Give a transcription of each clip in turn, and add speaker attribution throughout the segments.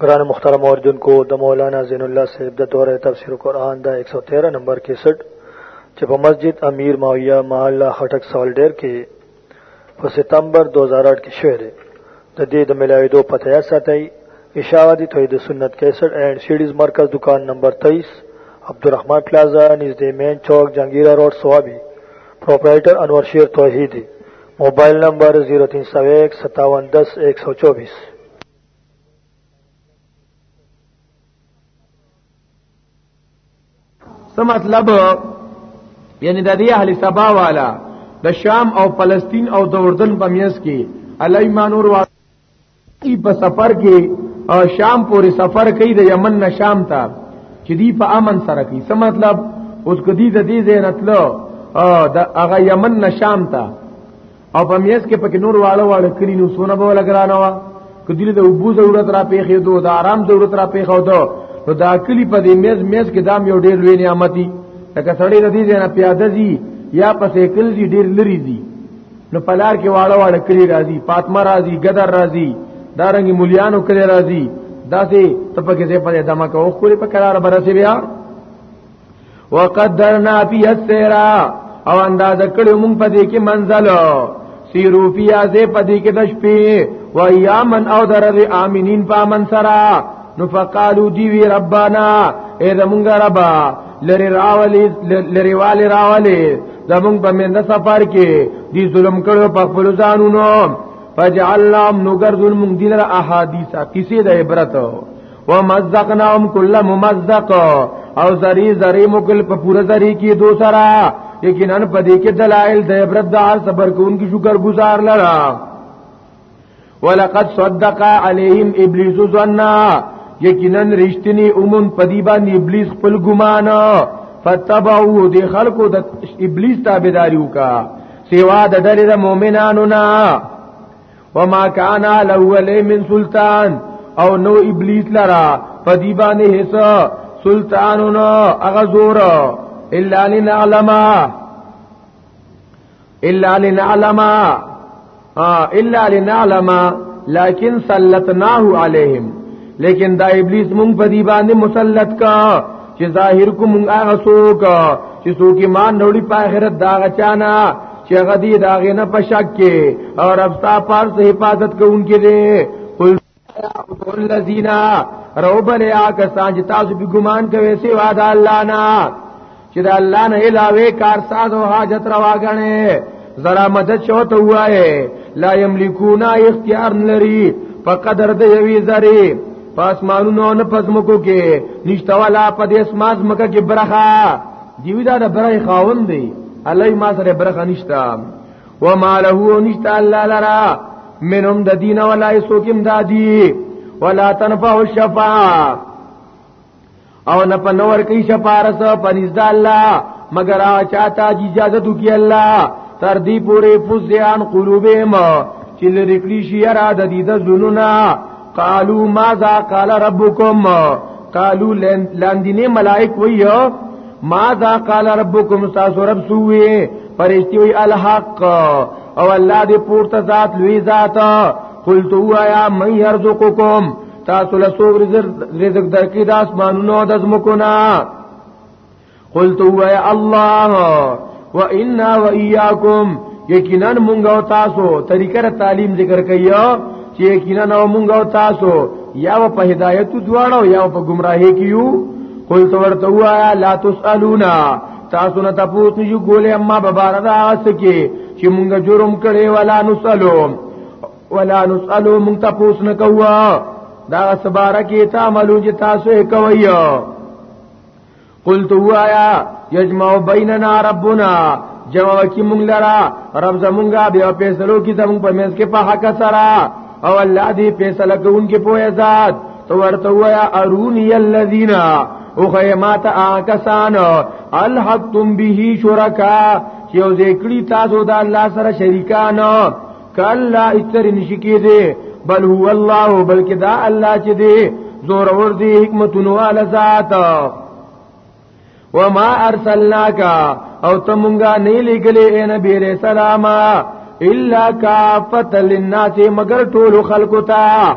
Speaker 1: قرآن مخترم اوردن کو د مولانا زین اللہ صاحب د دور تفسیر قرآن دا 113 نمبر کے سٹ چې په مسجد امیر ماویہ محلہ خټک سالډر کې په ستمبر 2008 کې شوه دی د دې د ملاویدو پته یا ساتي اشاعتی توحید سنت 61 اینڈ سیډیز مرکز دکان نمبر 23 عبدالرحمن پلازا نزدې مین چوک جنگیرا روډ سوابي پروپرائیٹر انور شیر توحیدی موبایل نمبر 03015710124
Speaker 2: سم مطلب یعنی د دې اهل سبا والا د شام او فلسطین او د اردن په میس کې علای مانور والا ای په سفر کې او شام پورې سفر کوي د یمن نه شام ته چې دی په امن سره کوي څه مطلب اوس کدی د دې ځای راتلو او د هغه یمن نه شام ته او په میس کې پکې نور واړه واړه کړي نو سونه به لګرانه وا کدی د ابو ضرورت را پیښې دو د آرام ضرورت را پیښو دو نو دا کلی په دې میز میز کې دام یو ډیر لوی نعمتي لکه سړی د دې ځای نه پیاده زی یا په سیکل زی ډیر لري زی نو پلار کې واړه واړه کلی راځي فاطمه راځي ګدر راځي دارنګ مليانو کلی راځي داسې تپکه سي په دمه کو خو په قرار برسي بیا وقدرنا فی السیرا او انداز کړو مونږ په دې کې منزل سیرو فی ازه په دې کې د شپې و ایامن او درر امینین په من سرا نو فقالو دی وی ربانا اے زمونږ ربا لری راولی لری والی راولی زمونږ په مند سفر کې دی ظلم کړو په خپل ځانونو فجعلنا نگر ظلم دین را احادیث کسی د عبرت ومزقناهم کل ممزق او زری زری مکل په پوره زری کې دو سرا یقینا په دې کې دلایل د عبرت د عال صبر کوونکی شکر گزار لرا ولقد صدق عليهم ابلیس ظنا یقینا رښتینی اومن پدی باندې ابلیس خپل ګمان فتبعو دی خلقو د ابلیس تابعداري وکا سیوا د ډلې د مؤمنانو نه وما كان الاول من سلطان او نو ابلیس لرا پدی باندې حصہ سلطانونو اغزور الا لنعلم الا لنعلم الا لنعلم لكن سلطناه عليهم لیکن دا ابلیس مونږ په دی باندې مسلط کا چې ظاهر کو مونږ هغه څوک چې څوک ایمان وروړي په آخرت دا غچانا چې غدی دا غنه په شک کې او رب تا پار سے حفاظت کوونکې دي الذين روبل یا کسان چې تاسو به ګمان کوي سوا د الله نه چې د الله نه علاوه کار ساز او حاجت روا غني زرا مدد شو ته وایې لا یملکون اختیار لري په قدر د یوي زری پاسمانونو نه پزمکو کې نشته والا په دې اسماز مکه کې برخه دیوی دا د برای خاون دی الله ما سره برخه نشته وما له نشت الله لرا منهم د دین ولا یسوکم دادی ولا تنفع الشفاعه او نه په نور کې شفارس پنځ د الله مگر چاته اجازه دوکي الله تر دې پورې فزيان قلوبهم چې لری کړی شي را د دې د زلونا قالو ماذا قال ربکم قالو لاندینه ملائک ویو ماذا قال ربکم تاسو رب سوې فرشتي وی الحق او الله دې پورته ذات لوی ذات قلت وایا من يرزقکم تاسو له سوګ رزق درکې د اسمانونو د زمکو نه قلت وای الله و انا و اياكم یقینا مونږ او تاسو طریقه را تعلیم ذکر کایو چې یقینا نو مونږ او تاسو یا په هدایت دواړو یا په گمراهی کیو قل تو ورته وایا لا تسالونا تاسو نه تاسو نه یو ګولې اما ببار دا اس کې چې مونږ جرم کړي ولا نسالو ولا نسالو مونږ تاسو نه کوو دا سبارکه تعملو چې تاسو یې کوي قلت وایا یجمع بیننا ربنا جمع کی مونږ لرا رب زمونږه بیا فیصلو کی زمونږ په منځ کې په حق سره او الله دې فیصله کوونکې په ذات تو ورته وایا ارونی الذین او خیمات آکسان الحقتم به شرکا چې او ذکری تاسو د الله سره شریکان کلا اتر نشی کی دی بل هو الله بلکې دا الله چې دی زور ور دی حکمتونو ال ذات وما ارسلناک او تمونګه نه لګلې اے نبی رسول الله الا کافت للناس مگر ټول خلقو ته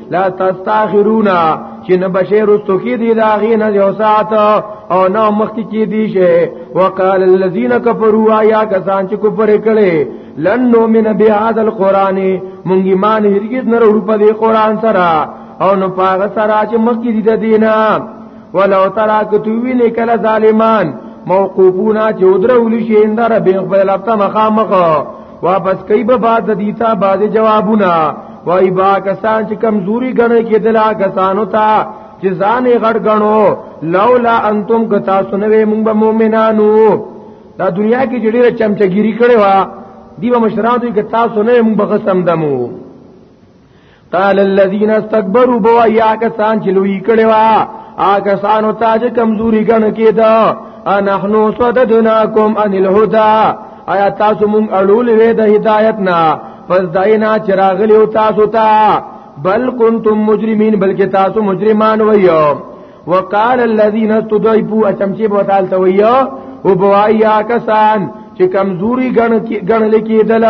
Speaker 2: لا تستاخرونا چې نه بشیر رستو کې دی دا غي نه یو ساعت او نه مخ کې دی شه وقال الذين كفروا يا کسان چې کفر کړي لن نؤمن بهذا القران مونږ ایمان هرگز نه ورو په دې قران سره او نو پاغه سره چې مخ کې دی دینه ولو ترا کتوی نه کله ظالمان موقوفونا چې ودرول شي اندر به خپل خپل مخامخ واپس کوي به بعد دیتا بعد جوابونه وای با کسان چې کمزوري غنې کې دلا کسانو ته چې ځان غړ غنو لولا انتم که تاسو نه وې مونږ به مؤمنانو دا دنیا کې جوړې چمچګيري کړې وا دیو مشران دوی که تاسو نه مونږ به قسم دمو قال الذين استكبروا بوا یا کسان چې لوی کړي وا هغه سان او تاج کمزوري ګڼ کېدا انحنو صددناکم ان الهدى آیا تاسو مونږ اړول وې د هدایت نه پس داینا چراغلی او تاسو ته بل کنتم مجرمین بلکې تاسو مجرمان وایو وقال الذين استضعفوا چمچي بوتال ته ويا او بوايا کسان چې کمزوري ګڼل کېدل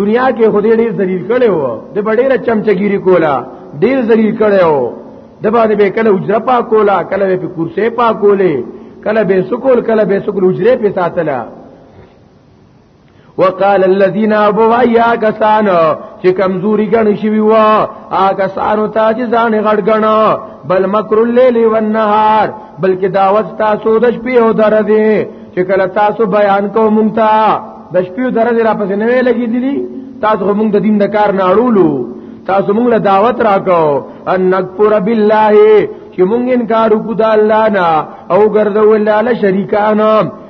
Speaker 2: دنیا کې خدای ډېر ذلیل کړي وو د ډېر چمچګيري کولا ډېر ذلیل کړي وو د باندې به کله اجره پا کولا کله به کرسي پا کولې کله به سکول کله به سکول اجره په ساتله وقال الذين ابوا يا كسان چې کمزوري ګڼ شوی و آ کسانو ته چې ځان غړ ګڼ بل مکر الليل والنهار بلکې دعوت تاسو د شپې او درځي چې کله تاسو بیان کوو مونږ ته د شپې او درځي را پسې نه لګي دي تاسو مونږ د دین د کار نه اړولو تاسو مونږ له دعوت راکو ان نکفر بالله چې مونږ انکار وکړو د الله نه او ګرځول له شریکانو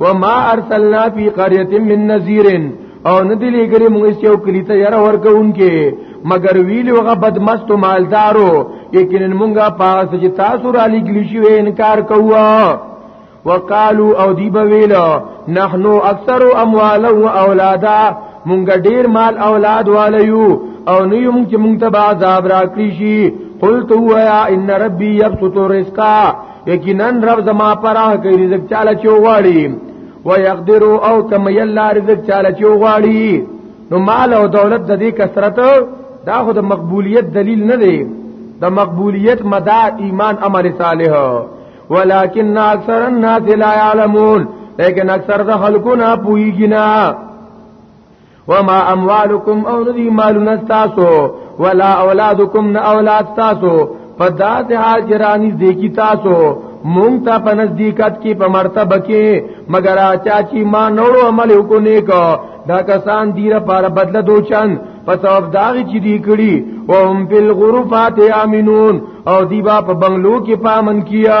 Speaker 2: وما ارسلنا فی قريه من نذیر او ندی لګری موږ یو کلی ته یره ورکوونکې مگر ویلو غ بدمست مالدارو یقینا موږ پاس چې تاسو را لګلی شو انکار کوو وقالو او دی بویلو نحنو اکثر اموال و اولادا مونږ ډیر مال اولاد والیو او نه یو مونږ چې مونږ ته عذاب راکړي شي قلت هو یا ان ربي يبسط الرزق یقینا رب زما پراه کوي رزق چاله چوغاړي و يقدر او کم يلا رزق چاله چوغاړي نو مال او دولت د دې کثرت دا خو د مقبولیت دلیل نه دی د مقبولیت مدا ایمان عمل صالح ولكن اکثر الناس لا يعلمون لیکن اکثر د خلکو نه پوهیږي نه وما اموالکم او ندی مالون تاسو ولا اولادکم نه اولاد تاسو په داسې حال کې رانی دیکی تاسو مونږ ته په نزدېکت کې په مرتبه کې مگر اچا چې ما نورو عمل وکړو نیک دا کسان دی را پار بدله دوچن په سبب داغي چې دی کړي او هم بل غرفات امنون او دیبا په بنگلو کې پامن کیا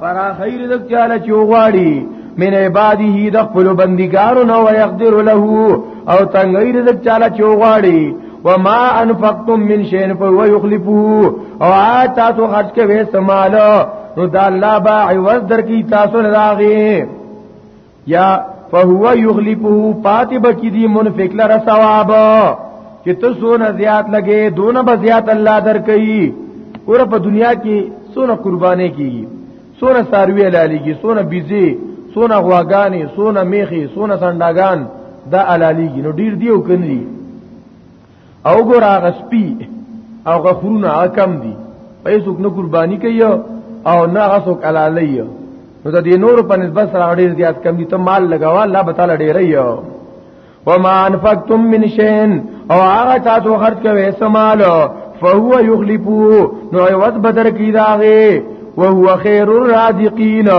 Speaker 2: فرا خیر رزق چاله چوغواړي من عباده د خپل بندګارو نو يقدر له او تنګي رزق چاله چوغواړي وما انفقتم من شيء فهو يخلفه او آتا تو خرج کوي سمالو نو دا الله با عوض درکې تاسو راغي یا فهو یغلبه پاتې بکی دی منفق لره ثواب چې ته سونه زیات لګې دونه به زیات الله درکې اور په دنیا کې سونه قربانې کیږي سونه ساروی لالیږي سونه بيزي سونه غواګانی سونه میخي سونه سنداګان دا علالیږي نو ډیر دیو کني او ګور هغه سپی او غخرونه کم دي پیسو نه قرباني کوي او نه غسو کلالي نو د دې نور په نسبت سره ډېر زیات کم دي ته مال لګاوه الله تعالی ډېر یو وما انفقتم من شيء او هغه تاسو خرج کوي سمال فهو يخلفو نو عوض بدر کی داغه وهو خير الرازقين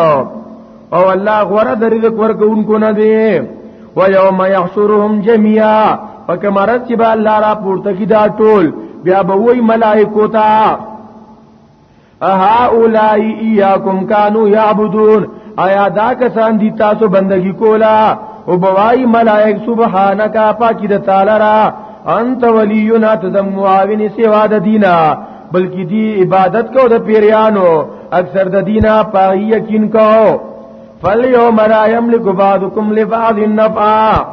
Speaker 2: او الله غره د رزق ورکوونکو نه دی و یوم یحشرهم جميعا فکمرت چې به الله را پورته کی دا ټول بیا به وای ملائکو ته اها اولای یاکم کانوا یعبدون آیا دا کسان دي تاسو بندگی کولا او بوای ملائک سبحانك پاکی د تعالی را انت ولینا تزم معاون سوا د دینا بلکې دی عبادت کو د پیریانو اکثر د دینه پای یقین کو فلیوم را یملک بعضکم لبعض نفعا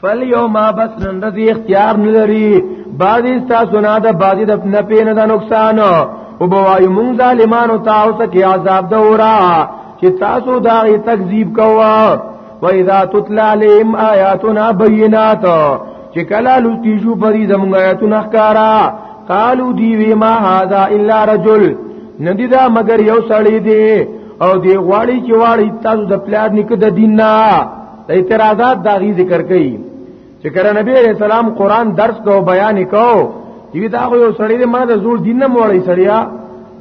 Speaker 2: فلیوم بس نن د اختیار نه لري بعضی تاسو نه د بعضی د نه پینه د نقصان او بوای مون ظالمانو تاسو کې عذاب دورا چې تاسو دا تکذیب کوئ واذا تتلى عليهم آياتنا بينات چې کله لوتی شو پرې زموږ آیاتونه ښکارا قالو دی وی ما هاذا الا رجل ندی دا مگر یو سړی دی او دی غواړي چې واړی تاسو د پلار نک د دین نه اعتراضات دا غي ذکر کړي چې کله نبی عليه السلام قران درس کو بیان کو دی دا یو سړی دی ما د زور دین نه موړی سړیا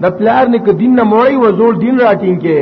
Speaker 2: د پلار نک دین نه موړی و زور دین راټینګ کې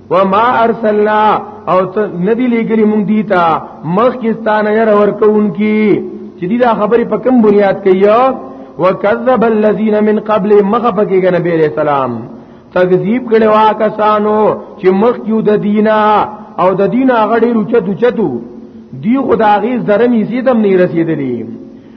Speaker 2: وما ارسلنا او ندی لګلی مونږ دیتا مخ کستان ير ورکوونکی چې دې دا خبرې په کوم بنیاد کوي وکذب الذين من قبل مخ پکې نبی عليه السلام تکذیب کړي وا کسانو چې مخ یو د دینا او د دینا غړي رچتو چتو دی خدای غي زرمی سیدم نه رسیدلی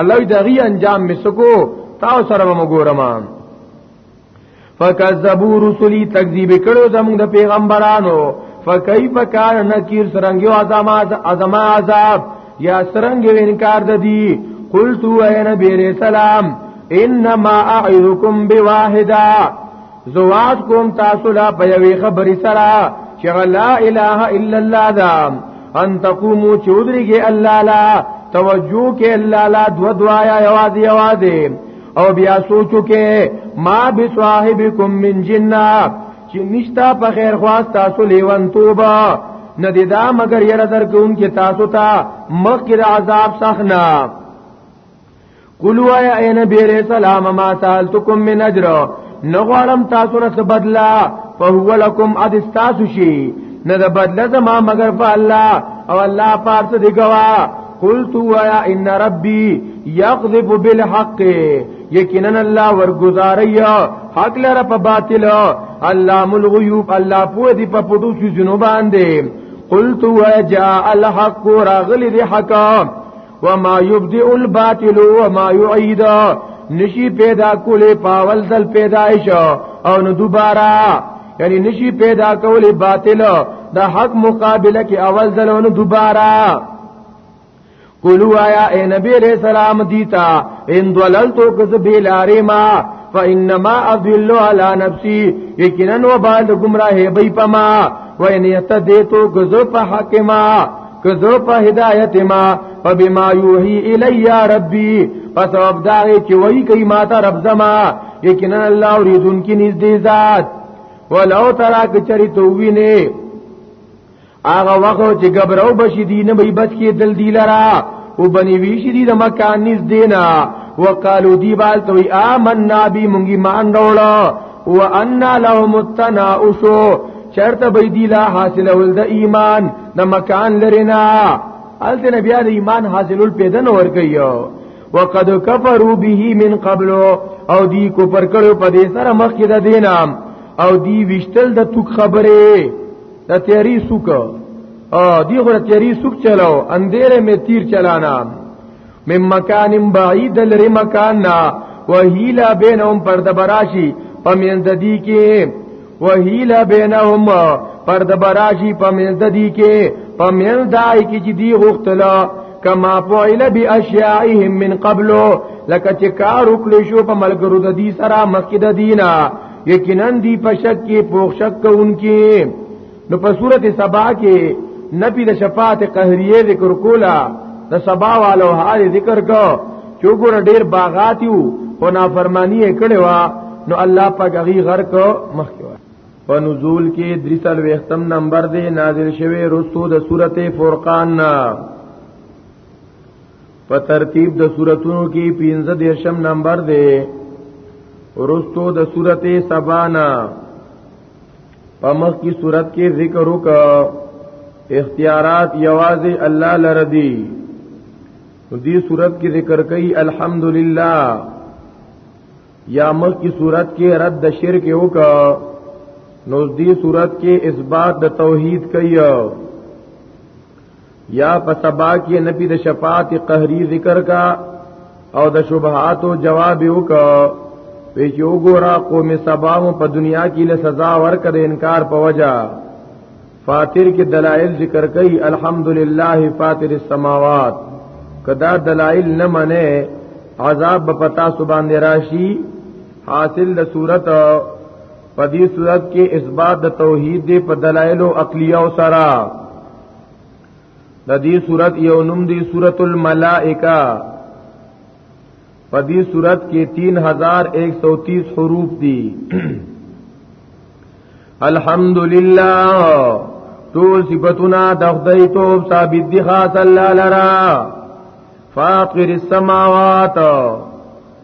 Speaker 2: الله دغه انجام مسکو تاسو سره وګورم فکذبوا رسلی تکذیب کړو زموږ د پیغمبرانو فکیف کان نکیر سرنګیو عذاب عذاب عذاب یا سرنګیو انکار د دی قلت اے نبی رسول الله انما اعذکم بواحده زواد کوم تاسو لا په یوې خبرې سره چې لا اله الا الله دا ان تقومو چودريږي الله لا توجه کې الله لا دو دوايا یوازې یوازې او بیا سوچو کې ما بصاحبکم من جنہ چې نشتا په خیر خواس تاسو لیوان توبه ندی دا مگر یره درکون کې تاسو ته مخکې عذاب سخنا قلوا یا ای نبی علیہ السلام ما سالتکم من اجر نغوالم تاسو نه بدلا فهو لکم اد استاسو شی نه د بدلا زما مگر په الله او الله پارس دی گوا قلت یا ان ربی یغضب بالحق یقینا الله ورگزاری حق لره په باطل الله مل غیوب الله پوه دی په پټو شو جنوب باندې قلت یا جاء الحق راغلی دی حق وما يبدئ الباطل وما يعيد نشي پیدا کولې پاول دل پیدایش او نو دوباره یعنی نشي پیدا کولې باطل د حق مقابله کې اول دل او نو دوباره قولو آیا اے نبی علیہ السلام دیتا ان دوللتو کز بیلاری ما فانما اذلو علی نفسی یقینا وبال گمراہ بی پما وین یتدیتو کز پحکما که زه په هدایت ما فبما یوحی الی ربی پس سبب دا چې وای کوي ما ته رب زما یقینا الله اوریدون کې نږدې ذات ولو ترا کچری تو وینه هغه وخت چې غبرو بشی دین به بچ کې دل دی لرا او بنی وی شي د مکان نږدې نه وقالو دی بال تو آمنا بی مونږی مان وروړه وان لهم التناؤش چرته به دی لا حاصل ول د ایمان د مکان لرینا الته نبی د ایمان حاصلول پیدا نه ورګیو وقد کفروا به من قبل او دی کو پر کړو په دې سره مخکې د دینام او دی وشتل د توک خبره د تیری سوک او دی غره تیری سوک چلاو اندېره می تیر چلانا من مکان بعید لري مکان نا وهیلا بینهم پر د براشی پمن د دی کې وهیلا بینهم پر د براشی پمن د دی کې پمن دای کې چې دی غختلا کما فعل باشیاعهم من قبل لکه چې کار وکړي شو په ملګرو د دې سره مخکې د دینه یقینا دی په شک کې پوښک کوونکې نو په صورت سبا کې نبی د شفاعت قهریه ذکر کولا د سبا والو حال ذکر کو چې ګور ډیر باغات یو او نافرمانی کړي وا نو الله پاک غي غر کو مخ کې وا په نزول کې دریسل وختم نمبر دی نازل شوی رسو د سورته فرقان نا په ترتیب د سوراتونو کې 15 دیرشم نمبر دی ورستو د سورته سبانا پمخ کی صورت کې ذکر وکا اختیارات یوازې الله لره دی نو دې صورت کې ذکر کوي الحمدلله یا مخ کی صورت کې رد د شرک وکا نو دې صورت کې اثبات د توحید کوي یا په سبا کې نبی د شفاعت قهری ذکر کا او د شبهات او جواب وکا پیش وګورا قوم سبا مو په دنیا کې له سزا ورکړ د انکار په وجا فاتر کې دلایل ذکر کړي الحمدلله فاتر السماوات کدا دلایل نه منه عذاب په پتا سبحان راشي حاصل د صورت په دې صورت کې اثبات د توحید دی په دلایل او عقلیه او سره د دې صورت یو نوم دی سورۃ الملائکه په دې صورت کې 3130 حروف دي الحمدلله ټول صفاتنا د خدای توب ثابت دي خاص الله لرا فاطر السماوات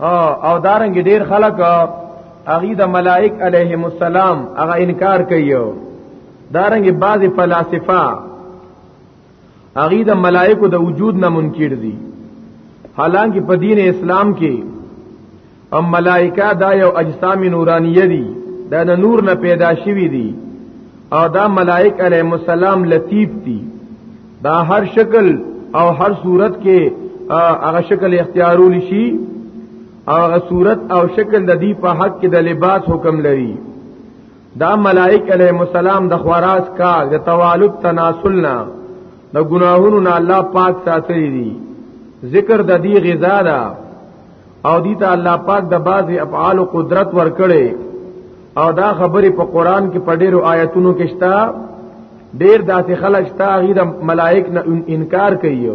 Speaker 2: او دارنګ ډیر خلک اغي د ملائک علیهم السلام هغه انکار کوي دارنګ بعضی فلاسفه اغي د ملائکو د وجود نه منکر دي حالانکه په دین اسلام کې ام ملائکه دا یو اجسام نورانیه دي دا د نور نه پیدا شوی دي او دا ملائک علیهم السلام لطیف دي دا هر شکل او هر صورت کې هغه شکل اختیارول شي او هغه صورت او شکل د دې په حق کې د لباس حکم لري دا ملائک علیہ السلام د خواراز کا د توالد تناسلنا د گناهونو نه الله پاک ساتلی دي ذکر د دې غذا ده او دي ته الله پاک د باز افعال او قدرت ورکړي او دا خبره په قران کې په ډیرو آیتونو کې شته ډیر داسې خلک شته غیر ملائک نه انکار کوي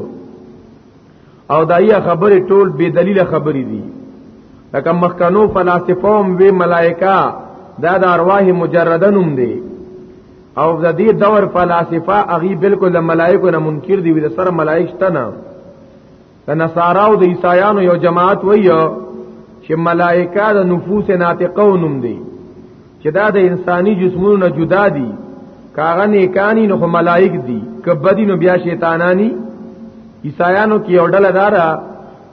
Speaker 2: او دایې خبره ټول بے دلیل خبرې دي لکه مخکانو فلسفه هم وی ملائکه دا د ارواح مجردن هم دي او د دې دور فلسفه اغي بالکل ملائکه نه منکر دي د سره ملائک شته نه د نصارا او د عیسایانو یو جماعت وایو چې ملائکه د نفوس ناطقه نوم دی چې دا د انساني جسمونو نه جدا دي کاغه نیکانی نو خو ملائک دي کبدی نو بیا شیطانانی عیسایانو کې یو ډله دارا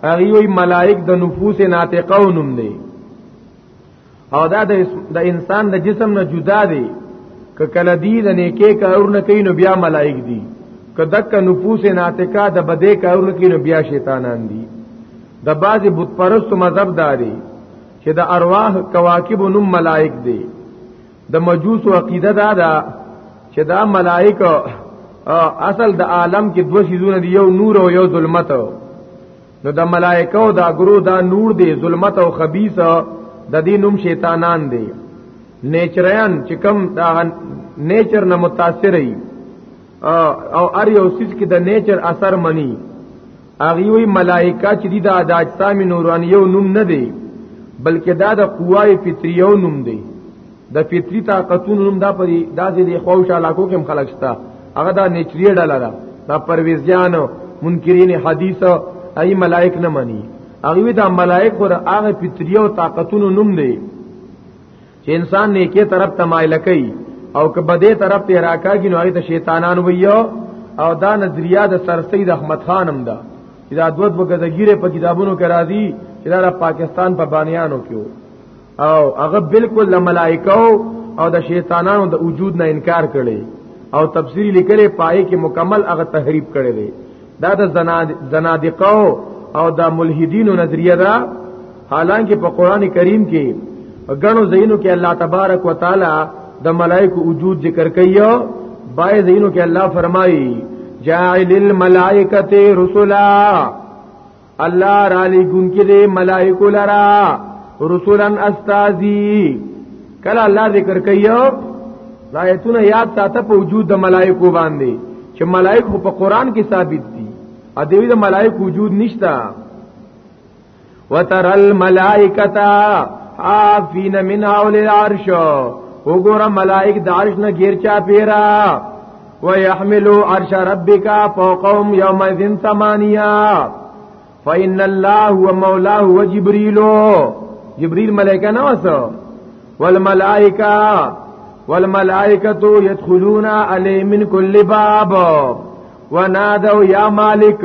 Speaker 2: هغه وی ملائک د نفوس ناطقه نوم دی او دا د انسان د جسم نه جدا دی که کله دی د نیکه کارونه کوي نو بیا ملائک دي که دک نفوس ناتکا د بده کارونه کوي نو بیا شیطانان دي د بعضی بت پرست مذهب داري چې د ارواح کواکب نوم ملائک دي د مجوس عقیده دا ده چې دا ملائک اصل د عالم کې دوه شیزونه دي یو نور او یو ظلمت نو د ملائکه او دا ګرو دا نور دی ظلمت او خبيث د دې نوم شیطانان دی نیچریان چې کم دا نیچر نه متاثر ای او ار یو سیس کې د نیچر اثر منی اغي وی ملائکه چې دی د اجسام نورانیو نوم نه دی بلکې دا د قوای فطریو نوم دی د فطری طاقتونو هم دا پری دا دې خوښ علاقو کې خلک شته هغه دا نیچری ډاله ده دا پرويزيان منکرین حدیث ای ملائک نه مني هغه دا ملائک خو هغه فطری او طاقتونو نوم دی چې انسان نیکه طرف تمایل کوي او که بده طرف ته راکاږي نو هغه ته شیطانان ویو او دا نظریه د سرسید احمد خان هم ده دا دوت وګزګیره په کتابونو کې راځي چې دا پاکستان په بانیانو کې او هغه بالکل د ملائکو او د شیطانانو د وجود نه انکار کړي او تفسیری لیکلې پای کې مکمل هغه تحریف کړي دي دا د زنادقو او د ملحدینو نظریه ده حالانکه په قران کریم کې غنو زینو کې الله تبارک وتعالى د ملائکو وجود ذکر کوي بای زینو کې الله فرمایي جاعل الملائکه رسلا الله را لګون کې دې ملائکه لرا رسولن استاذي کله الله ذکر کوي آیتونه یاد ساته په وجود د ملائکه باندې چې ملائکه په قران کې ثابت دي ا دې د ملائکه وجود نشتا وتر الملائکتا حافین من حول العرش وګوره ملائک د عرش نه غیر چا پیرا ويحملوا عرش ربك فوقهم يومئذ ثمانيه فإن الله هو مولاه وجبريل جبريل ملائکه نه وسو والملائکه والملائکه يدخلون عليه من كل باب ونادوا يا مالك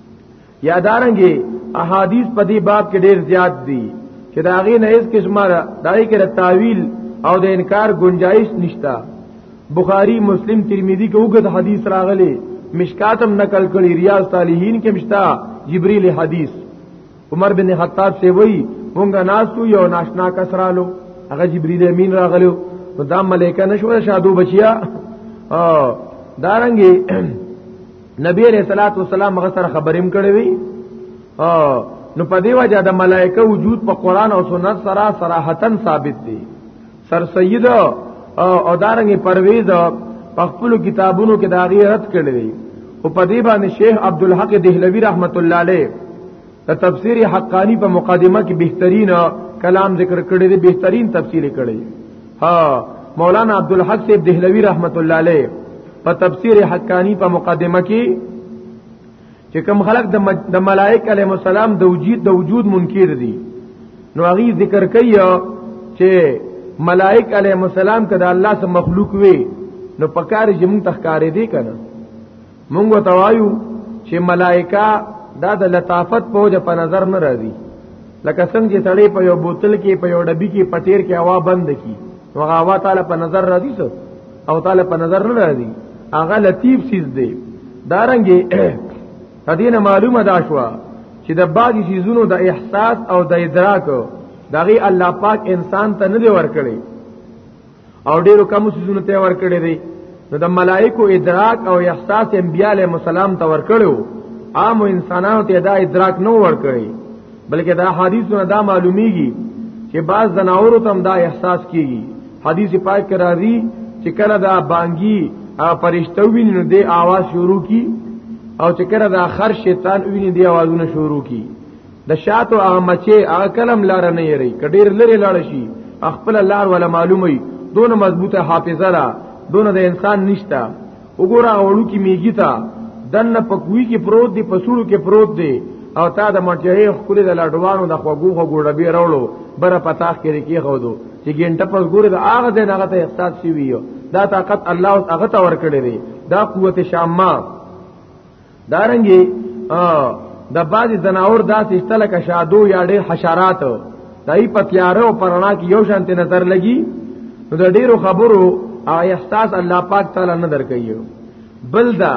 Speaker 2: یادارنګي احادیث په دې باب کې ډېر زیات دي چې دا غي نه هیڅ قسمه دای کې تعویل او د انکار گنجائش نشتا بخاری مسلم ترمذی کې وګد حدیث راغلي مشکاتم نقل کړي ریاض صالحین کې مشتا جبرئیل حدیث عمر بن خطاب سے وای مونږه ناسو یو ناشنا کسرالو هغه جبرئیل امین راغلو دا ملائکه نشو شادو بچیا او دارنګي نبی علیہ الصلوۃ والسلام هغه سره خبریم کړی وی نو په دی وجه د ملائکه وجود په قران او سنت سره صراحتن ثابت دی سر سید او دارنګ پرویز په خپل کتابونو کې دا غیرت کړی او په دی باندې شیخ عبدالحق دهلوی رحمت الله علیه د تفسیر حقانی په مقدمه کې بهترین کلام ذکر کړی دی بهترین تفسیر کړی ها مولانا عبدالحق صاحب دهلوی رحمت الله علیه په تفسیر حقانی په مقدمه کې چې کوم خلق د ملائک علیهم السلام د وجود د وجود منکر دي نو هغه ذکر کوي چې ملائک علیهم السلام کده الله سره مخلوق وي نو پکاره چې موږ تخکارې دي کنه مونږ ته وایو چې ملائکه دا د لطافت په وجه په نظر نه راځي لکه څنګه چې سړی په یو بوتل کې په یو ډبی کې پټیر کې هوا بند کی نو هوا تعالی په نظر راځي څه او تعالی په نظر نه راځي هغه لطیف چیز دی دارنګي تدین معلومه دا شو چې د بعضی چیزونو د احساس او د ادراک دغه الله پاک انسان ته نه دی ورکړي او ډیرو کم سيزونه ته ور کړی دی نو د ملائکو ادراک او احساس انبیاء علیهم السلام ته ور کړو عام انسانانو ته دا ادراک نو ور کړی بلکې دا حدیثونه دا معلومیږي چې بعض زناور ته دا احساس کیږي حدیث پاک کې راځي چې کله دا بانګي پرشتو ویني نو د आवाज شروع کی او چې کله دا خر شیطان ویني د आवाजونه شروع کی د شاتو هغه مچې هغه کلم لار نه یری کډیر لري لاړ شي خپل لار ولا معلومي دون مضبوطه حافظه را دون د انسان نشتا وګوره وړو کې میږي تا دن پکوي کې پروت دی پسړو کې پروت دی او تا د مرچې خپل د لاډوانو د خوګو خو ګوډه به راولو بر پتاخ کې کې خو دو چې ګنټه پس ګوره د هغه د هغه ته احساس شي ویو دا طاقت الله هغه ته ورکړي دا قوت شامه دارنګي د بعضی زناور داسې استله کا شادو یا ډېر حشرات دای په تیارو او پرانا کې یو شانته نظر لګي نو د ډېرو خبرو او احساس الله پاک تعالی نه درکایو بل دا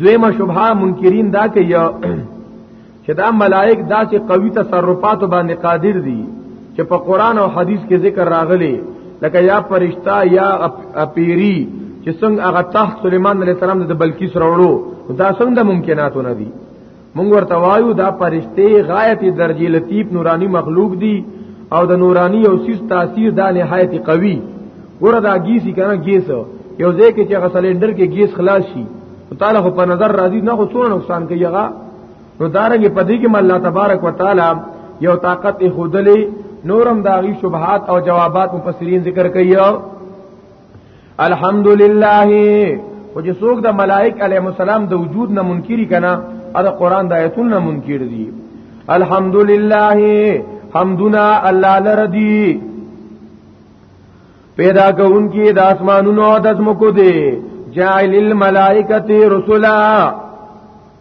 Speaker 2: دویمه شبهه منکرین دا کوي چې دا ملائک داسې قوي تصرفات باندې قادر دي چې په قران او حدیث کې ذکر راغلي لکه یا فرشتہ یا اپیری چې څنګه هغه تحت سليمان عليه السلام د بلکی سره وړو دا څنګه ممکناتو نه دي مونږ ورته وایو دا فرشتي غایت درجه لطیف نورانی مخلوق دي او د نورانی او سیس تاثیر دا نهایت قوي ګوره دا گیسی کنه گیس یو ځای کې چې هغه سلندر کې گیس خلاص شي تعالی خو په نظر راځي نه خو څونه نقصان کوي هغه نو دارنګ په دې کې الله تبارک وتعالي یو طاقت خودلې نورم داغي شبهات او جوابات مفسرین ذکر کوي الحمدلله او چې څوک د ملائک علیهم السلام د وجود نه منکری کنا او د قران د آیتونو نه منکر دي الحمدلله حمدنا الله لردی پیدا کوونکی د اسمانونو او د زمکو دی جاعل الملائکه رسلا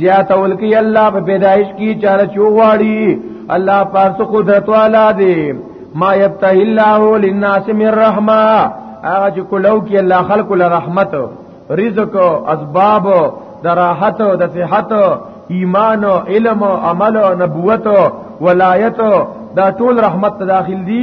Speaker 2: زیات اول کی الله په پیدایش کی چاره چوغاړي الله پاک سو قدرت والا دی ما یبته الله للناس من رحمه هغه چې کولو کی الله خلق له رحمت رزق اسباب دراحت او د صحت ایمان او علم او عمل او نبوت او ولایت دا ټول رحمت داخل دي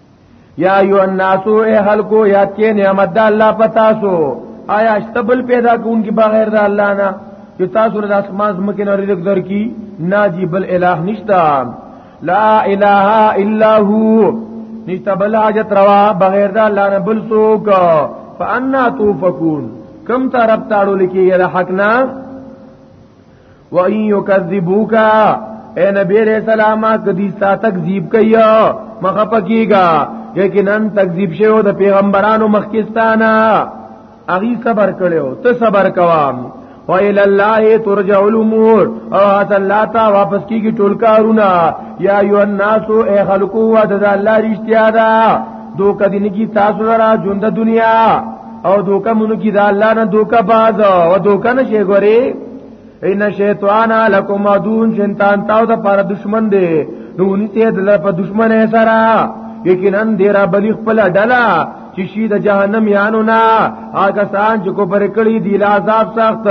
Speaker 2: یا ایو الناس ای خلقو یاد کې نعمت د الله پتا سو آیا استبل پیدا کون کی بغیر د الله نه چې تاسو د اسمان زمکه نه رزق درکې ناجی بل الہ نشتا لا الہ الا هو نشتا بل حاجت روا بغیر د الله نه بل څوک فانا توفکون کم طرف تاړو لکی یلا حق نه و ان یکذبوک اے نبی علیہ السلام کدی ستا تکذیب کیا مخه پکیگا یقینا تکذیب شوی د پیغمبرانو مخکستانه اغي صبر کړو ته صبر کوام و الى الله ترجع الامور او حت الله تا واپس کیږي ټول کارونه یا ایو الناس اے خلقو و د الله رښتیا ده دوک دین کی تاسو را ژوند دنیا او دوکا مونږ کی دا الله نه دوکا باز او دوکا نشي ګوري ان شیطان لکم ادون شیطان تاو د پر دشمن دی نو نیته د په دشمن سره یقینا دیرا بلی خپل ډلا چې شي د جهنم یانو نه هغه سان چې کو پر کړی دی عذاب سخت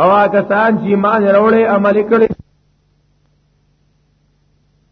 Speaker 2: او هغه سان چې مان وروړي عمل کړی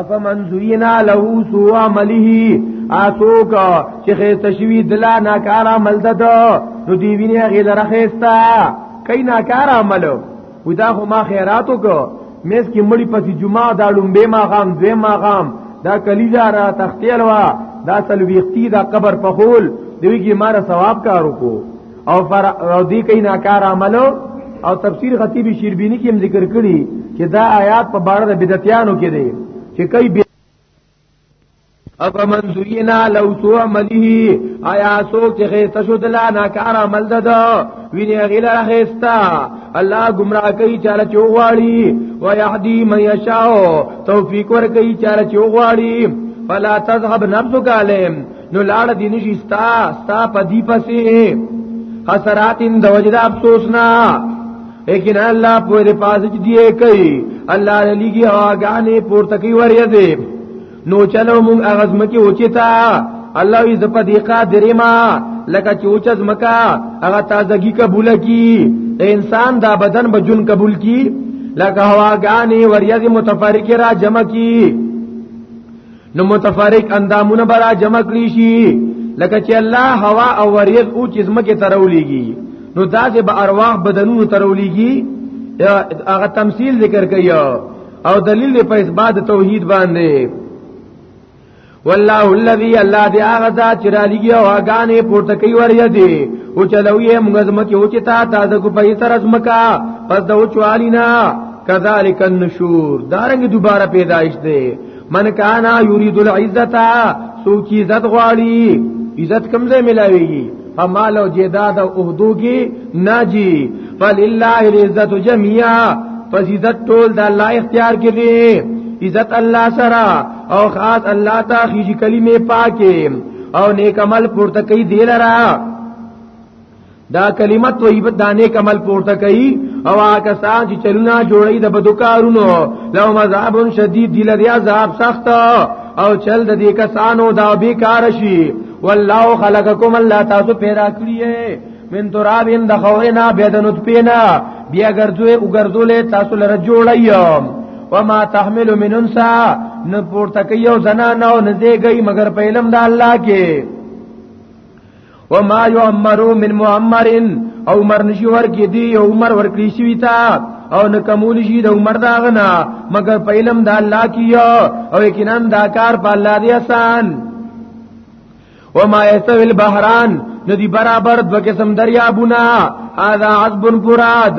Speaker 2: افمن زینا له سو عمله اسوک چې تشوی دلا ناکار عمل دته نو دی ویني غیر رخصتا کای ناکار عمل ودا خو ما خیراتو کو مېس کې مړی پسې جمعه دا لومبه ما غام دوی ما غام دا کلیزا را تختیل وا دا سلویختی دا قبر په خول دوی کې مار ثواب کارو کو او فر او دی کین ناکار عملو او تفسیر خطیب شیربینی کې ذکر کړی چې دا آیات په بار د بدعتیانو کې دی چې کوي افا من زینا لو سو عمله آیا سوک چې خسته شو دلا ناکار عمل دد ویني غیل راخستا الله گمراه کوي چاله چوغواړي و يهدي من يشاء توفیق ور کوي چاله چوغواړي فلا تذهب نفسك عليهم نو لاړ دی نشي ستا ستا په دی پسې حسرات ان د وجد افسوس نه لیکن الله پورې پاس چې دی کوي الله للیږي هواګانې پورته کوي وریا دی نو چلو مونږ اغزم کې اوچتا الله یې زپ دی قادر ما لکه چې اوچز مکا هغه تازگی قبول کی انسان دا بدن بجون قبول کی لکه هواګانې وریا دی متفرقه را جمع کی نو متفرق اندامونه برا جمع کړی شي لکه چې الله هوا او وریځ او چې زمکه ترولېږي نو داسې به ارواح بدنونو ترولېږي هغه تمثيل ذکر کوي او دلیل په اثبات توحید باندې والله الذي الله دې هغه ذات چې را لګي او هغه پورته کوي وریا دي او چلوي موږ زمکه او چې تا تازه کو په سر زمکا پس د اوچوالینا کذالک النشور دارنګ دوباره پیدایش دی من کانا یرید العزت سوک چی عزت غواړي عزت کم ځای ملاويږي فمال او جیداد او اهدوږي ناجی فلله العزت جميعا پس عزت ټول د الله اختیار کې دي عزت الله سره او خاص الله ته خيږي کلمې پاکه او نیک عمل پورته کوي دی لره دا کلمه طیبه دانه کمل پورته کوي او هغه سان چې چلونه جوړي د بدو کارونو لو مذاب شدید دی لري عذاب سخت او چل د دې کسانو دا به کار شي والله خلقکم الله تاسو پیدا کړی من ترابین د خوینا بيدنوت پینا بیا ګرځوي او ګرځولې تاسو لره جوړي وما تحمل من انسا نه پورته کوي او زنانه او نه زیږي مگر په علم د الله کې وما يعمرو من معمر او عمر نشي ورکی دی او عمر ورکړي شي تا او نه کمول شي د عمر داغنا مگر په علم د الله کیو او یقینا دا کار په الله دی آسان وما يستوي البحران ندی برابر دو قسم دریابونه هذا عذب فراد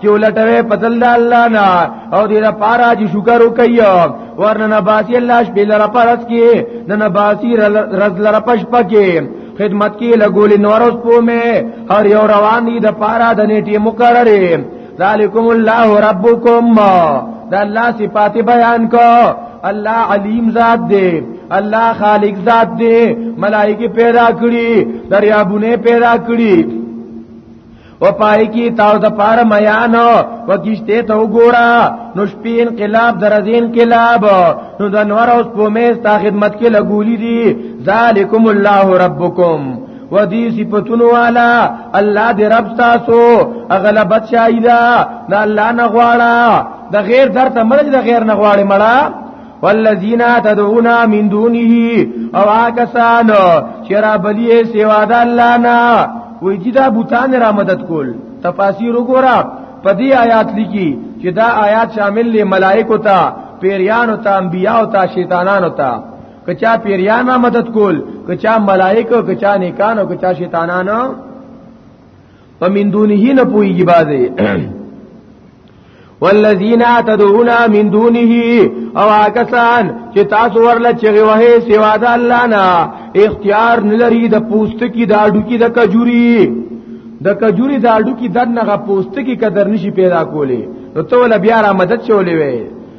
Speaker 2: چې ولټوي پتل د الله نه او دې لپاره چې شکر وکي ورنه نباسي الله شپې لره پرس کې د نباسي رز لره پش پکې خدمت کې لګول نور اوس په مې هر یو روان دي د پاره د نیټه مقرره ذالکم الله ربکم دا الله صفات بیان کو الله علیم ذات دی الله خالق ذات دی ملائکه پیدا کړی دریابونه پیدا کړی و پای کی تاو د پار میانو و کیشته ته وګورا نو شپې انقلاب درځي انقلاب نو د نور اوس په میز تا خدمت کې لګولې دي ذالکم الله ربکم و دی صفتونو والا الله دې رب تاسو اغلبت شایدا دا الله نه غواړه د غیر درته مرګ د غیر نه غواړي مړه والذین تدعون من دونه او آکسان چرا بلی سوا د الله نه وی چې دا بوتان را مدد کول تفاسیر وګوره په دې آیات لیکي چې دا آیات شامل له ملائکو ته پیریانو ته انبیاو ته شیطانانو ته کچا پیریان را مدد کول کچا ملائکو کچا نیکانو کچا شیطانانو فمن دونه نه پويږي بازي والذین تدعون من دونه او آکسان چې تاسو ورله چې وه سوا د الله نه اختیار نلري د پوست کی د اډو کی د کجوري د کجوري د اډو کی دنه غ پوست کی قدر نشي پیدا کولی نو ته ول بیا را مدد چولې وې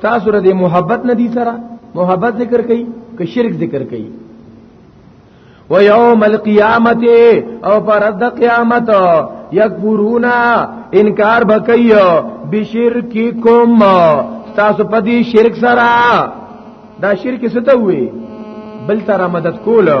Speaker 2: تاسو ردی محبت ندی سره محبت ذکر کئ که شرک ذکر کئ و یوم القیامت او پر د قیامت یکفرونا انکار بکئی بشرککم تاسو پدی شرک سره دا شرک څه ته وې بل تر مدد کولو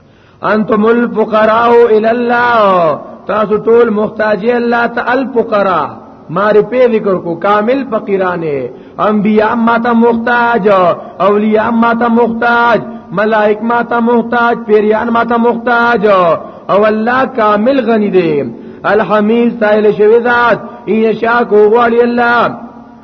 Speaker 2: انتم الفقراء الى الله تاسو ټول محتاج الله ته الفقراء معرفه ذکر کو کامل فقیرانه انبیاء ما ته محتاج اولیاء ما ته محتاج ملائک ما ته محتاج پیریان ما ته محتاج او الله کامل غنی دی الحمید سائل شوی ذات ان شاء کو غواړي الله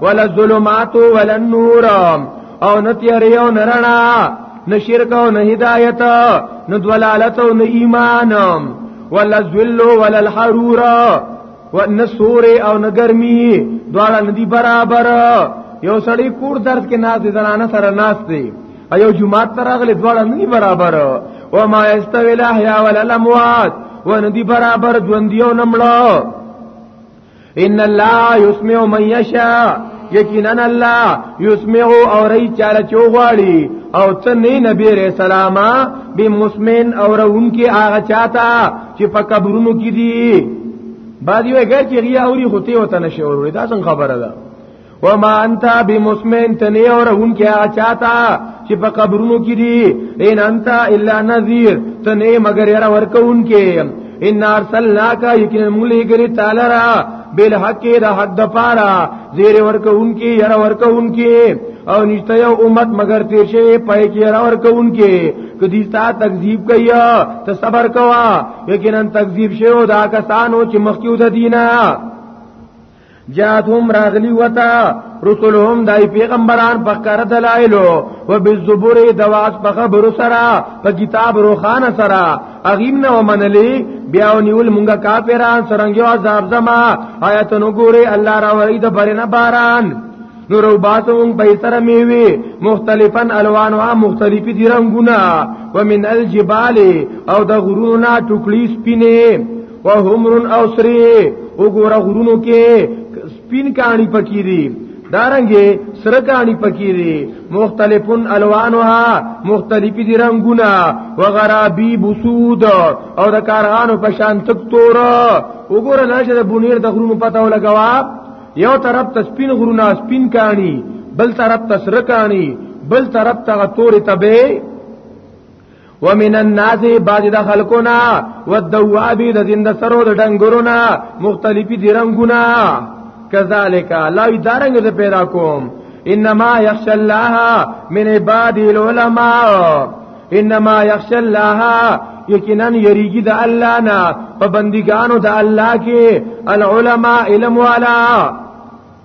Speaker 2: ولا الظلمات ولا النور او نتیری او نرنا نه شرک او نه هدایت نه دلالت او نه ایمان ولا الذل ولا الحرور ونه سور او نه ګرمي دواړه ندي برابر یو سړی کور درد کې ناز دي زنانه سره ناز دي ایو جمعه تر اغله دواړه ندي برابر و ما استوی الاحیا ولا الاموات ونه دي برابر ژوند یو نمړو ان الله يسمع من يشاء یقینا الله يسمع او رئی چاله چوغاړي او ته نه نبی رسول الله به مسمن او رون کې هغه چاته چې په قبرونو کې دي بعد یو غیر چې غیا اوري هوته وته نشي اوري دا څنګه خبره ده وما انت بمسمن تنی اور ان کې اچاتا چې په قبرونو کې دي ان انت الا نذير تنی مگر یې ورکون کې ان ارسلناک یقینا مولی ګری تعالی را بل حق د حق د پارا زیر ورکون کې ير ورکون کې او نشته یو امت مگر تیر شي پای کې ير ورکون کې کدی تا تکذیب کیا ته صبر کوا یقینا تکذیب شوی دا کسانو چې مخکیو د دینه جاتهم راغلی وتا رسولهم دای پیغمبران په کار دلایلو و بالزبور دواز په خبر سرا په کتاب روخان سرا اغیم نه ومنلی بیا نیول مونږه کافران سرنګیو عذاب زما آیت نو ګوره الله را وری د برنه باران نور او باسون په سره میوي مختلفن الوان او مختلف دي رنگونه ومن الجبال او د غرونه ټوکلي سپینه وهمر او سری وګوره غرونو کې سپین کانی پکې دي دارنګي سره کانی پکې دي مختلفن الوانها مختلفي دي رنگونه وغرابي بسود او د کارغانو په شان تک تور وګوره دا چې د بونیر د غرونو پته ولګوا یو طرف ته سپین غرونه سپین کانی بل طرف ته سره کانی بل طرف ته تور تبه ومن الناس بعض د خلقنا والدواب د زنده سرو د ډنګورنا مختلفي دي رنگونه کذالک لا دارنګ د پیدا کوم انما یخش الله من عباد العلماء انما یخش الله یقینا یریږي د الله نه په بندګانو د الله کې العلماء علم والا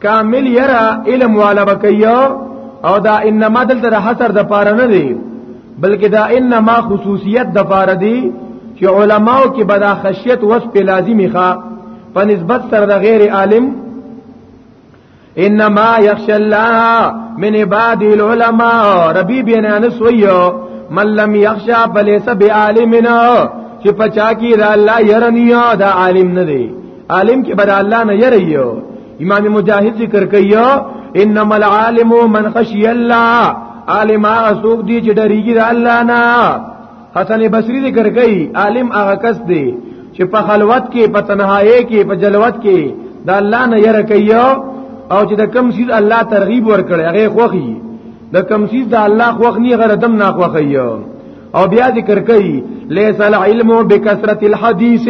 Speaker 2: کامل یرا علم والا بکیا او دا انما دلته د حصر د پاره نه دی بلکې دا انما خصوصیت د پاره دی چې علماو کې بدا خشیت وس په لازمی ښا په نسبت سره د غیر عالم انما یخشى الله من عباد العلماء ربی بن انس ویو من لم یخشى فليس بعالمنا چې پچا کی را الله يرنیا دا عالم نه دی عالم کې بر الله نه یریو امام مجاهد ذکر کوي انما العالم من خشي الله عالم هغه څوک دی چې ډریږي د الله نه حسن بصری ذکر کوي عالم هغه کس دی چې په خلوت کې په تنهایی کې په جلوت کې د الله نه یره کوي او چې د کم سیز الله ترغیب ورکړي هغه خوخي د کم سیز د الله خوخ نه غره دم نه خوخي او بیا ذکر کوي ليس العلم بكثرت الحديث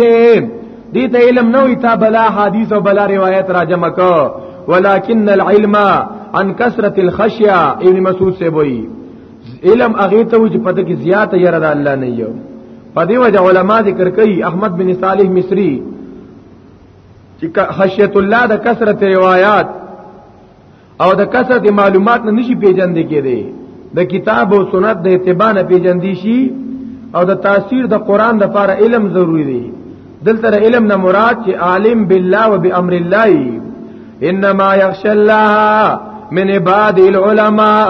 Speaker 2: دې ته علم نه وي تا بلا حدیث او بلا روایت را جمع کو ولكن العلم عن كثرت الخشيه ابن مسعود سے وایي علم هغه ته چې پته کې زیاته یره د الله نه یو په دې وجه علما ذکر کوي احمد بن صالح مصری چې خشیت الله د کثرت روایت او د کثرت معلومات نه نشي پیژندل کېدی د کتاب او سنت د اتباع نه پیژندې شي او د تاثیر د قران د لپاره علم ضروری دی دلته علم نه مراد چې عالم بالله و بامر الله انما یخشى الله من عباد العلماء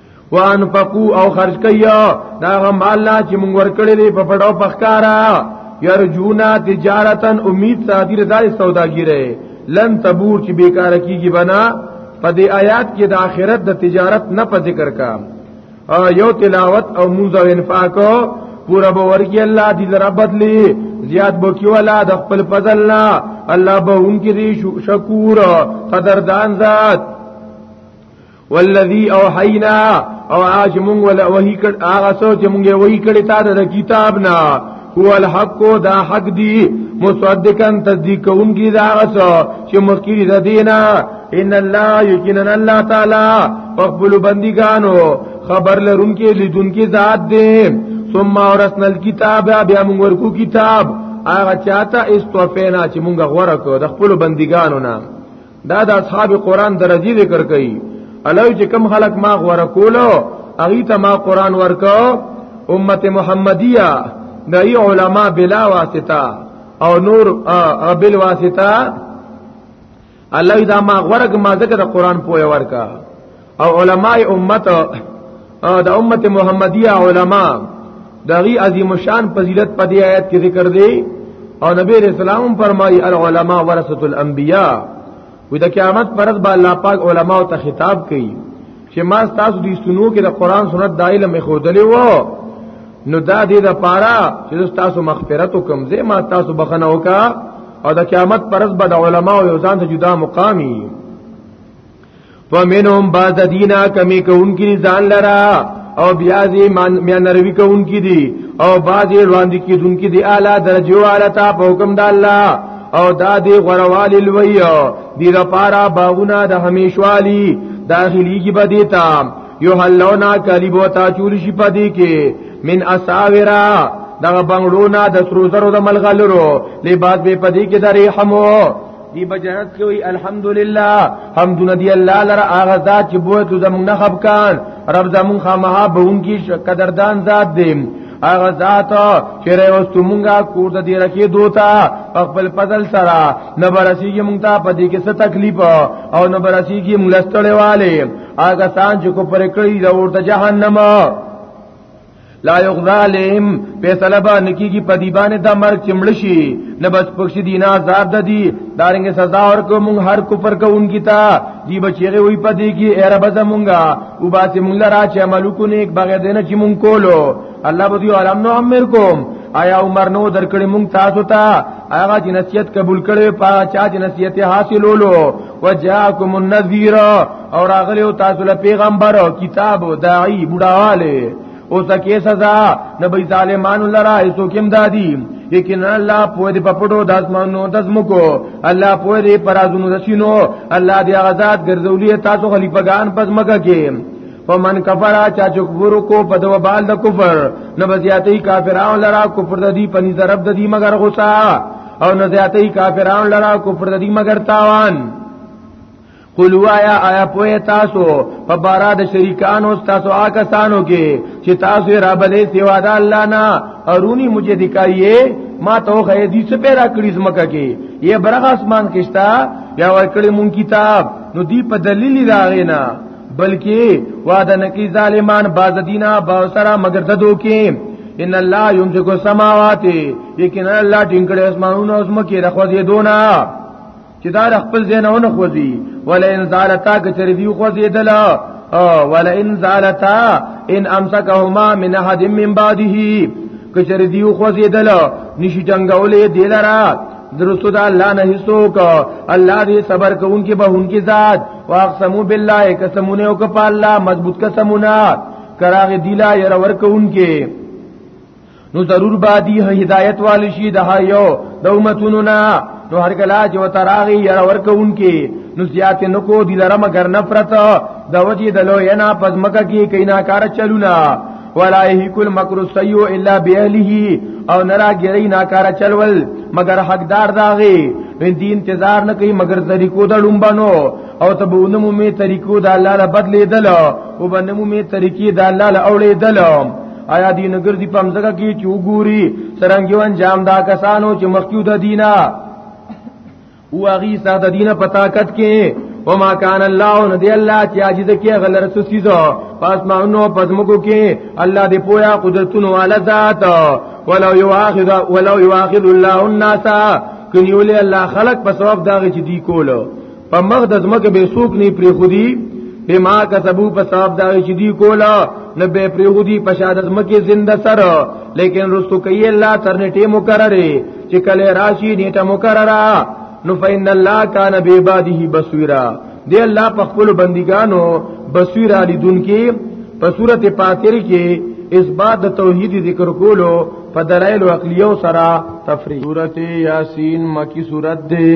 Speaker 2: وانفقوا او خرج کیا دا غم الله چې مونږ ورکړې دې په پړاو پخکارا یرجونا تجارتن امید ساتي رضا سوداګیره لن تبور چې بیکاره کیږي بنا په دې آیات کې د آخرت د تجارت نه په ذکر کا او یو تلاوت او منځ او انفاق پورا باور کې الله دې لرا بدلی زیاد بو کې ولا د خپل فضل نه الله به اونکي دې شکور قدردان ذات والذي اوحينا او اج مونږ ولا وحي کړ هغه څو چې مونږه وحي کړی تا د کتاب نه هو الحق دا حق دی مصدقا تصدیق کوونکی دا هغه څو چې مخکې د دینه ان الله یقینا الله تعالی خپل بندګانو خبر لرونکي لیدونکي ذات دی ثم اورثنا الكتاب بیا مونږ ورکو کتاب هغه چاته استوفینا چې مونږ غوړه کو د خپل بندګانو نه دا د اصحاب قران درجی ذکر کړي الوی چې کم خلق ما غور کولو اغي ته ما قران ورکو امت محمدیه دای علماء بلا واسطه او نور بل واسطه الله دا ما غورګ ما ذکر قران پوهه ورکا او علماء امت او د امت محمدیه علما دغی عظیم شان فضیلت په دې آیت کې ذکر دی او نبی رسول الله فرمایي العلماء ورثه الانبیاء و د قیامت پرد با الله پاک علما او ته خطاب کوي چې ما تاسو دې سنو کې د قران سنت د علم خودلې وو نو دا دې د پاره چې تاسو مغفرت وکم زه ما تاسو بخنه وکا او د قیامت پرز به د علما او یوزان ته جدا مقامي فمنهم بعض دینا کمی کونکي ځان لرا او بیا دې میان روي کونکي دي او بعض وړاندې کیدونکي دي اعلی درجه والا تا په حکم د الله او دا دې غروال لوی دي د پارا باغونه د همیشوالي داخلي کې بدیتا یو حلونا کلیبو تا چول شي پدې کې من اساورا دا بنگلونا د سروزرو د ملغلرو لباس به پدې کې د ریحمو دی بجنت کې وی الحمدلله حمدنا دی الله لره هغه ذات چې بوت زمون نه خفقان رب زمون خامها بون کی قدردان ذات دی هغه ذات چې راوستو مونږه کور د دې رکه دوتا خپل فضل سره نه برسیږي مونږ ته پدې کې څه تکلیف او نه برسیږي مولستړې والے هغه سان چې کو پر کړی د اور د جهنم لا یغزا علیهم فیصله باندې کیږي په دی باندې د مرګ چمړ شي نه بچ پکش دینه عذاب د دی دارنګ سزا اور کو مونږ هر کفر کوونکی تا دی بچیږي وی په دی کې اره بز مونږه او باسي مونږ لرا چې عملو کو نیک بغیر دینه چې مونږ کولو الله بده عالم نو امر کوم آیا عمر نو درکړي مونږ تاسو ته هغه جنسیت قبول کړي پا چا جنسیت حاصلولو وجاءکم النذیر اور اغلیو تاسو له پیغمبر او کتاب او داعی بډاواله او سکه سزا نبی ظالمان لرا ایسو کیم دادی لیکن الله په دې پپړو د اسمانو د زمکو الله په دې پرازونو د شینو الله دې غزاد ګرځولې تاسو خلیفګان پس مکه کې فمن کفر چا چکبر کو په دو بال د کفر نه بزیاتې کافرانو لرا کفر د دې پني ضرب د دې مگر غصا او نه زیاتې کافرانو لرا کفر د دې مگر تاوان قلو آیا آیا پوی تاسو په بارا د شریکانو تاسو آکسانو کې چې تاسو را بلې سیوا د الله نه ارونی مجھے دکایې ما ته خو دې څه پیدا کړی زمکه کې یې برغ اسمان کېشتا یا ورکړې مون کتاب نو دی په دلیل راغینا بلکې وعده نکی ظالمان باز دینا با سره مگر ددو کې ان الله یمسک السماوات یقینا الله ټینګړې اسمانونو او زمکه رخوا دی دونا چې دا خپل زینونه خوځي ولا ان زالتا کچری دی خوځي دلا ولا ان زالتا ان امسکهما من احد من بعده کچری دی خوځي دلا نشي جنگولې دلرا درستو دا الله نه هیڅوک الله دې صبر کوونکې به هونکې ذات واقسمو بالله قسمونه او کپ الله مضبوط قسمونه کراغ دیلا ير ورکونکي نو ضرور بادی هدایت والی شي د یو د امتونو نه نو هر کلا چې وتراغي ير ورکونکي نو زیات نکو دی لره مگر نفرت د وجې د لوی نه پزمکه کې کینا کار چلونا ولا یهیک المکر السیئ الا باهله او نرا ګری ناکاره چلول مگر حقدار داغي نو دې انتظار نه کوي مگر طریقو د لومبانو او ته به نمو می طریقو د الله له بدلې دل او به نمو می طریقې د الله له اولې دل آیا دین ګرځي پمزګه کی چوغوري سرنګیو انجام دا کسانو چې مخکیو د دینه او هغه ساده دینه په طاقت کې وما كان الله ندي الله چې عاجز کې غلر سسیزو پس ما نو پزمکو کې الله دې پویا قدرتونو والا ذات ولو یواخذ ولو یواخذ الله الناس کنیول الله خلق په سبب داږي چې دی کولو په مغ د زمکه به سوق نه پری خودي به ما کسبو په سبب داږي چې دی کولا نه به پری خودي په شادت مکه زنده سره لیکن رستو کوي الله ترنه ټیمو کرره چې کله راشي نیټه مقرره نو فین الله کان به عباده بصیرا دی الله په خپل بندګانو بصیر علی دن کې په سورته فاتر کې اثبات د توحید ذکر کولو په دلایل عقلیو سره تفریح سورته یاسین مکی سورته ده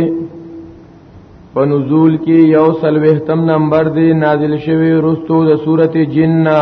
Speaker 2: په نزول کې یو سلوهتم نمبر دی نازل شوی رستو د سورته جنہ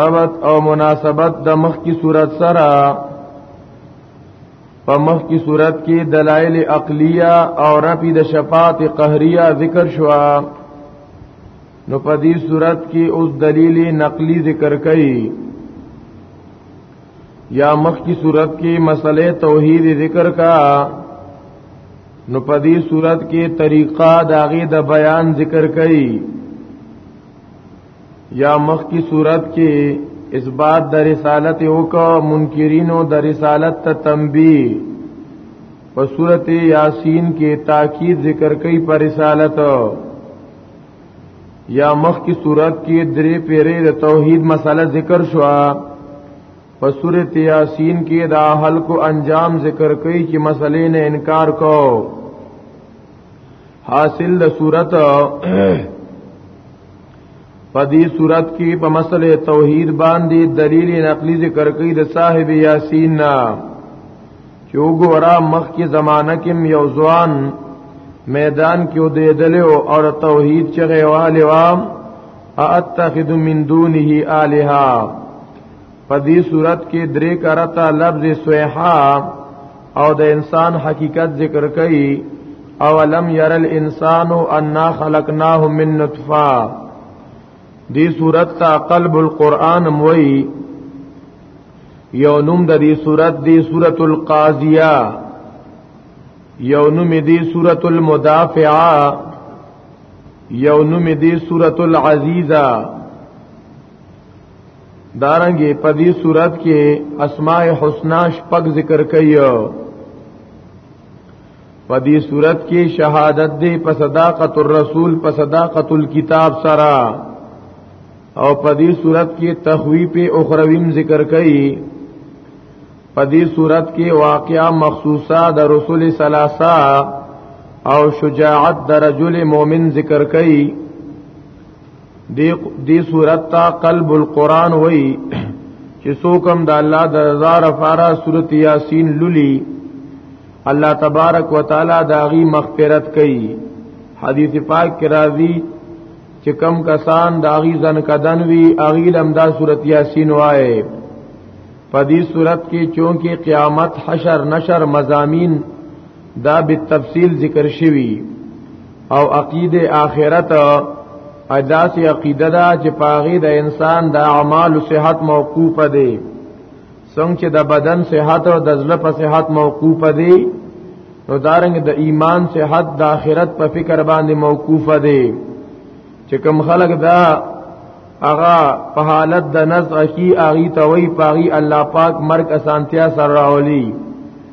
Speaker 2: ربط او مناسبت د مخ کی صورت سره په مخ کی صورت کې دلایل عقلیه او رفی د شفاعت قهریه ذکر شوا نو په دې صورت کې اوس دلیل نقلی ذکر کړي یا مخ کی صورت کې مسئله توحید ذکر کا نو په دې صورت کې طریقہ داغه د بیان ذکر کړي یا مخ کی صورت کې اثبات د رسالت او کا منکرینو د رسالت ته تنبیه په صورت یاسین کې تاکید ذکر کوي پر رسالت یا مخ کی صورت کې درې پیرې د توحید مسله ذکر شوه په سورۃ یاسین کې دا حل کو انجام ذکر کوي چې مسلې نه انکار کو حاصل د سورۃ په دې صورت کې په مسله توحید باندې دلیل نقلی ذکر کوي د صاحب یاسین نا چې وګورا مخ کې زمانہ کې یو ځوان میدان کې ودېدل او توحید چغه والي وام اتخذ من دونه الها په دې صورت کې درې کرتا لفظ سویحا او د انسان حقیقت ذکر کړي او لم ير الانسان ان خلقناه من نطفه دې صورت ته قلب القرآن موي یو نوم د دې صورت دی سورۃ القاضیه یو نوم دی سورۃ المدافعه یو نوم دی سورۃ العزیزه دارنګه په دې صورت کې اسماء الحسنا شپږ ذکر کړي په دې صورت کې شهادت دې په صداقت الرسول په صداقت الكتاب سره او په دې صورت کې تخویف اخرویم ذکر کړي په دې صورت کې واقعا مخصوصه د رسول ثلاثه او شجاعت د رجل مؤمن ذکر کړي دی دی صورت تا قلب القرآن وی چې څوکم د الله د رضا لپاره سورۃ یاسین للی الله تبارک وتعالى داغي مغفرت کوي حدیث پاک کې راځي چې کم کسان داغي زن کدن وی اغي لمدا سورۃ یاسین وایي په دې صورت کې چونکه قیامت حشر نشر مزامین دا بالتفصیل ذکر شوی او عقیده آخرت اداسي عقیده دا چې پاغي د انسان د اعمال صحت موقوف دي څنګه چې د بدن صحت او د زړه په صحت موقوف دي نو دارنګ د ایمان صحت د آخرت په فکر باندې موقوف دي چې کوم خلک دا اغا په حالت د نزع کی اغي توي پاغي الله پاک مرګ اسانتیا سره راولي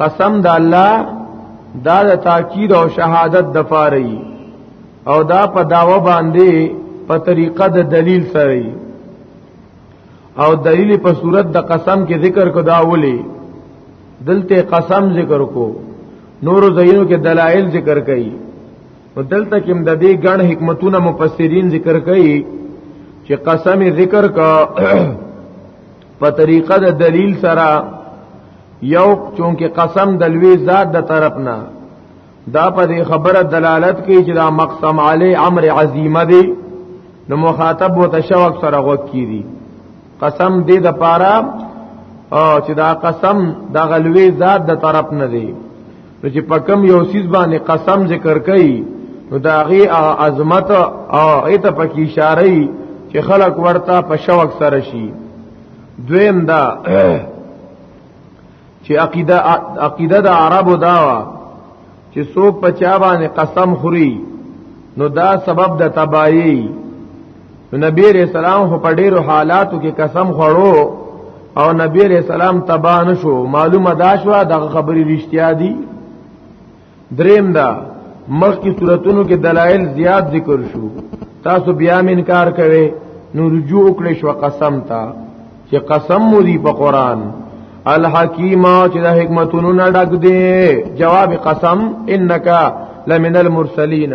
Speaker 2: قسم د الله دا د تاکید او شهادت د فاری او دا په داوا باندې په طریقه د دلیل سره او دلیل په صورت د قسم کې ذکر کو دا ولي دلته قسم ذکر کو نور زینو کې دلایل ذکر کړي او دلته کې د دې ګڼ حکمتونه مفسرین ذکر کړي چې قسم ذکر کا په طریقه د دلیل سره یو چونکه قسم د لوی ذات د طرف نه دا په دې خبره دلالت کوي چې دا مقسم علی امر عظیمه دی نو مخاطب و تشوق سره غوږ کیږي قسم دې د پاره او چې دا قسم د غلوی ذات د طرف نه دی نو چې په کم یو سیز باندې قسم ذکر کړي نو دا غي عظمت او ایت پکې اشاره چې خلق ورته په شوق سره شي دویم دا چې عقیده عقیده د عربو دا وا چې څوک په چا باندې قسم خوري نو دا سبب د تباہی نبی علیہ السلام خو په ډیرو حالاتو کې قسم خوړو او نبی علیہ السلام تبا نشو معلومه دا شو دغه خبرې رښتیا دي دریم دا مخ کی صورتونو کې دلایل زیات ذکر شو تاسو بیا من انکار کوي نو رجوع کړئ شو قسم تا چې قسم مو دی په قران الحکیمه چې د حکمتونو نه ډک دی جواب قسم انک لمن المرسلین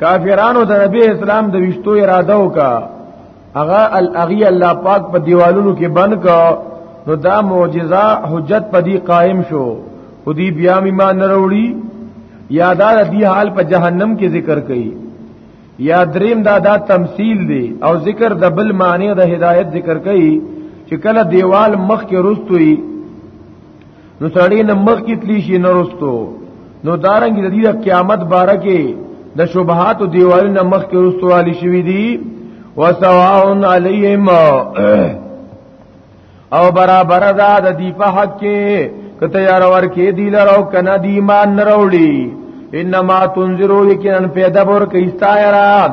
Speaker 2: کافرانو د نبی اسلام د وشتو اراده وکا هغه الاغی الله پاک په دیوالونو کې بند کا نو دا معجزه حجت په دی قائم شو او دی بیا ما نروړي یادار دی حال په جهنم کې ذکر کړي یا دریم دا دا تمثيل دی او ذکر د بل معنی د هدایت ذکر کړي چې کله دیوال مخ کې رستوي نو سړی نه مخ کې تلی شي نرستو نو دارنګ د دې قیامت باره کې د شبهات او دیوالو نه مخ کې رستو والی شوی دی وسواون علیهم او برابر ده د دې په حق کې کته یار ور کې دی لرو کنه دی ایمان نروړي انما تنذرو یقینا پیدا ور کې استایرات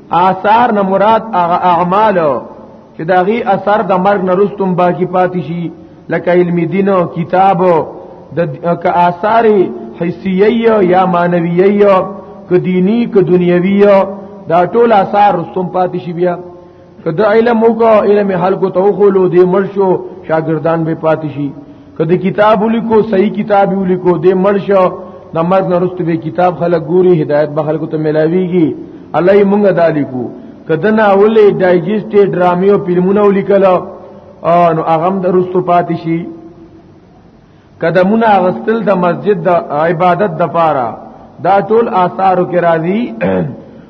Speaker 2: آثار نه مراد هغه اعمال چې دا غي اثر د مرګ نه رستم باقی پاتې شي لکه علم دین او کتاب د ک آثار حسیه یا مانویه ک دینی ک دنیویه دا ټول آثار رستم پاتې شي بیا که د علم وکړو علم حلقو ته وخولو دې مرشو شاګردان به پاتې شي کدی کتاب ولیکو صحیح کتاب ولیکو دې مرشو نماز نرست به کتاب خلک ګوري هدایت به خلکو ته ملاويږي الله یې مونږه دالیکو کدن اولې ډایجسټ ډرامي او فلمونه ولیکل نو هغه د رستو پاتې شي قدمونه غستل د مسجد د عبادت د پاره دا ټول آثارو کې راځي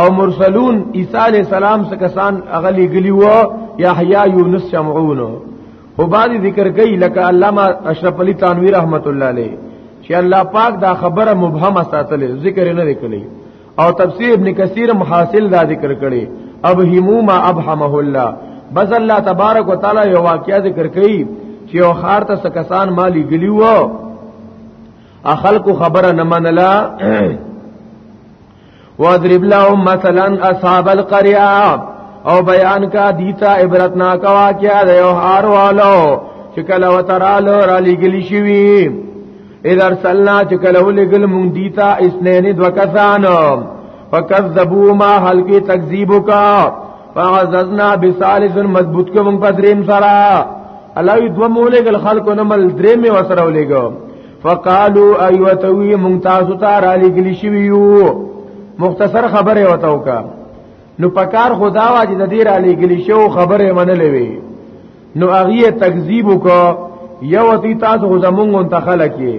Speaker 2: او مرسلون عیسی علی السلام څخه کسان اغلی غلی و یحیی یونس شمعون او بعد ذکر گئی لکه علامه اشرف علی تنویر رحمت الله علیه چې الله پاک دا خبره مبهمه ساتلې ذکر نه وکړي او تفسیر ابن کثیر محاصل دا ذکر کړي اب هموما ابهمه الله بس الله تبارک وتعالى یو واقعیا ذکر کړي چې یو خار ته سکسان مالی غلی و اخلق خبره نه منلا وضرب لهم مثلا اصحاب القريه او بیان کا دیتا عبرتناک واقعا د یو هار والو چې کله وترالو را لګلی شوی اذا ارسلنا چې کله ولګل مونږ دیتا اسنین دو کسان فکذبوا ما هل کی تکذیب کا فعززنا بثالث مضبوط کوم پدریم سرا الله دوه مولګل خلق نمل درې می وسره ولګو فقالو ایوتوی مونږ تاسو ته را لګلی شویو مختصر خبره وتاو کا نو پکار خدا وا چې د دې را لګلی شو خبره منلې وي نو هغه تکذیب کو یو تی تاسو زمونږ ته خلک یې